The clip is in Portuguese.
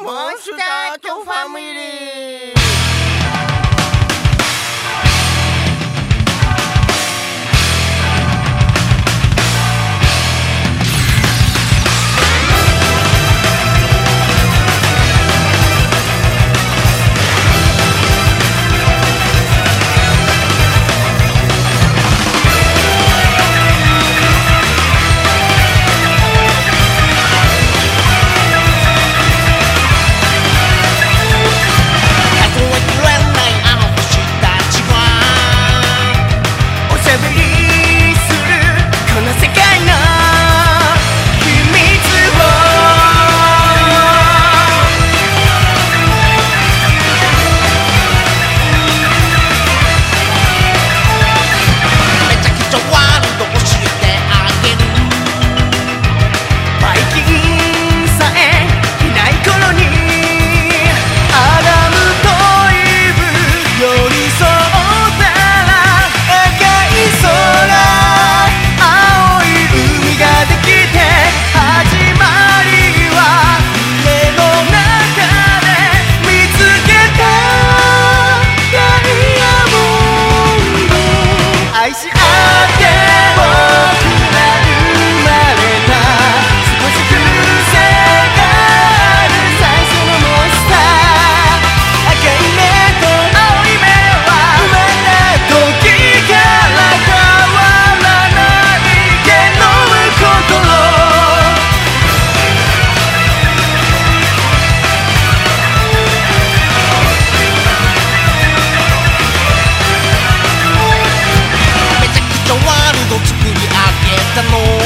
モンスターキョファミリー たの